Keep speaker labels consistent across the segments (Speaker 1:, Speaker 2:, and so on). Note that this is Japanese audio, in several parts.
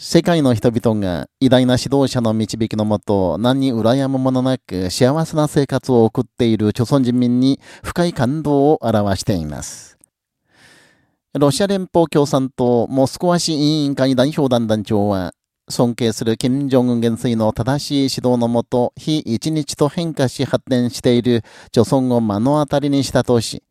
Speaker 1: 世界の人々が偉大な指導者の導きのもと何に羨むものなく幸せな生活を送っている朝鮮人民に深い感動を表しています。ロシア連邦共産党モスクワ市委員会代表団団長は、尊敬する金正恩元帥の正しい指導のもと、非一日と変化し発展している朝鮮を目の当たりにしたとし、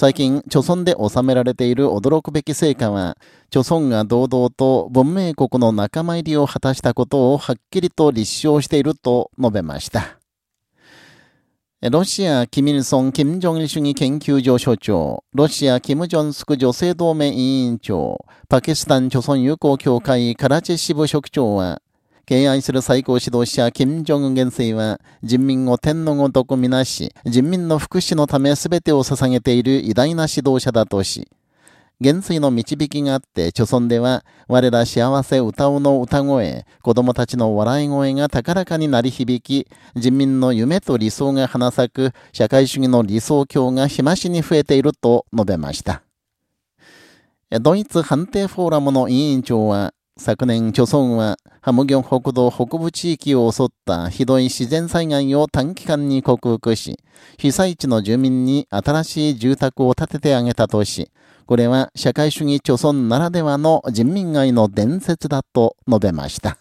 Speaker 1: 最近、著村で収められている驚くべき成果は、著村が堂々と文明国の仲間入りを果たしたことをはっきりと立証していると述べました。ロシア、キミルソン・キム・ジョン主義研究所所長、ロシア、キム・ジョンスク女性同盟委員長、パキスタン著村友好協会カラチェ支部職長は、敬愛する最高指導者、金正恩元帥は、人民を天のごとくみなし、人民の福祉のため全てを捧げている偉大な指導者だとし、元帥の導きがあって、著村では、我ら幸せ歌うの歌声、子供たちの笑い声が高らかになり響き、人民の夢と理想が花咲く、社会主義の理想郷が日増しに増えていると述べました。ドイツ判定フォーラムの委員長は、昨年、著村は、ハムギョン北道北部地域を襲ったひどい自然災害を短期間に克服し、被災地の住民に新しい住宅を建ててあげたとし、これは社会主義貯村ならではの人民街の伝説だと述べました。